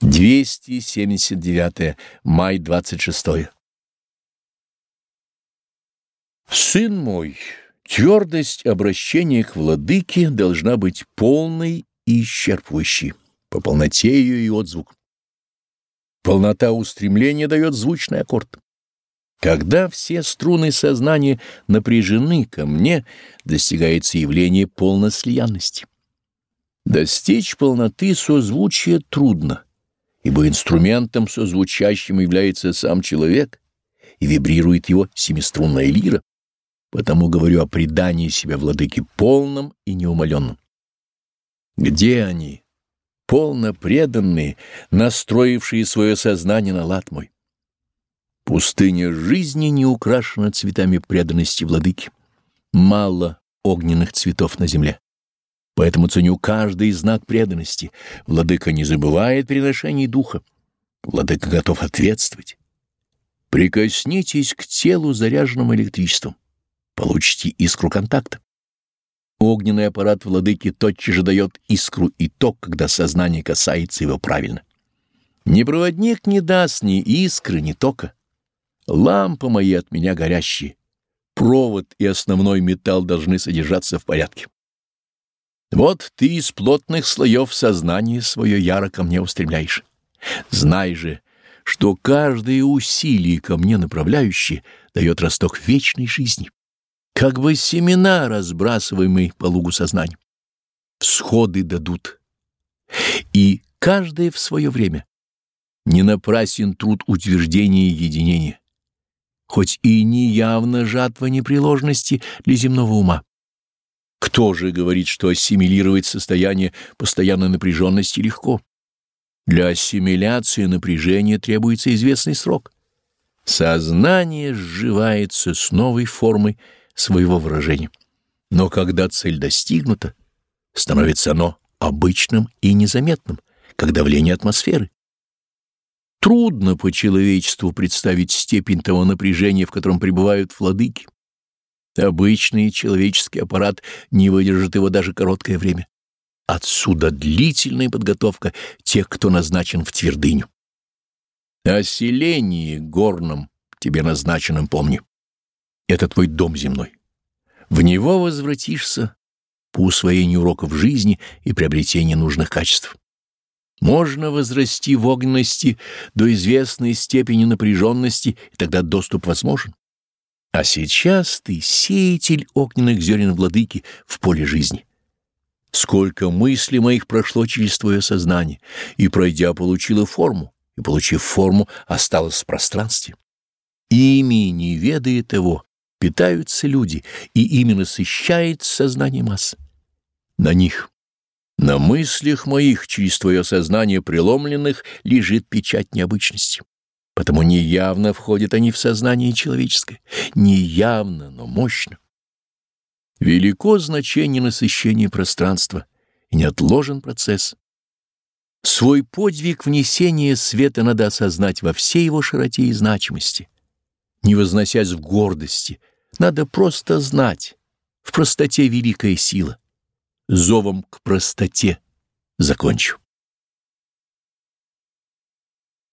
279. Май 26. Сын мой, твердость обращения к владыке должна быть полной и исчерпывающей, по полноте ее и отзвук. Полнота устремления дает звучный аккорд. Когда все струны сознания напряжены ко мне, достигается явление полнослиянности. Достичь полноты созвучия трудно ибо инструментом созвучащим является сам человек и вибрирует его семиструнная лира, потому говорю о предании себя владыке полном и неумоленном. Где они, полно преданные, настроившие свое сознание на лад мой? Пустыня жизни не украшена цветами преданности владыки. Мало огненных цветов на земле. Поэтому ценю каждый знак преданности. Владыка не забывает приношений духа. Владыка готов ответствовать. Прикоснитесь к телу, заряженному электричеством. Получите искру контакта. Огненный аппарат владыки тотчас же дает искру и ток, когда сознание касается его правильно. Ни проводник не даст ни искры, ни тока. Лампы мои от меня горящие. Провод и основной металл должны содержаться в порядке. Вот ты из плотных слоев сознания свое яро ко мне устремляешь. Знай же, что каждое усилие ко мне направляющее дает росток вечной жизни, как бы семена, разбрасываемые по лугу сознания. Всходы дадут, и каждое в свое время. Не напрасен труд утверждения единения, хоть и не явно жатва непреложности для земного ума. Кто же говорит, что ассимилировать состояние постоянной напряженности легко? Для ассимиляции напряжения требуется известный срок. Сознание сживается с новой формой своего выражения. Но когда цель достигнута, становится оно обычным и незаметным, как давление атмосферы. Трудно по человечеству представить степень того напряжения, в котором пребывают владыки. Обычный человеческий аппарат не выдержит его даже короткое время. Отсюда длительная подготовка тех, кто назначен в твердыню. О селении горном, тебе назначенном, помни. Это твой дом земной. В него возвратишься по усвоению уроков жизни и приобретению нужных качеств. Можно возрасти в огненности до известной степени напряженности, и тогда доступ возможен. А сейчас ты сеятель огненных зерен владыки в поле жизни. Сколько мыслей моих прошло через твое сознание, и, пройдя, получила форму, и, получив форму, осталось в пространстве. Ими, не ведая того, питаются люди, и ими насыщает сознание масс. На них, на мыслях моих, через твое сознание преломленных, лежит печать необычности. Потому неявно входят они в сознание человеческое, неявно, но мощно. Велико значение насыщения пространства и неотложен процесс. Свой подвиг внесения света надо осознать во всей его широте и значимости. Не возносясь в гордости, надо просто знать, в простоте великая сила. Зовом к простоте закончу.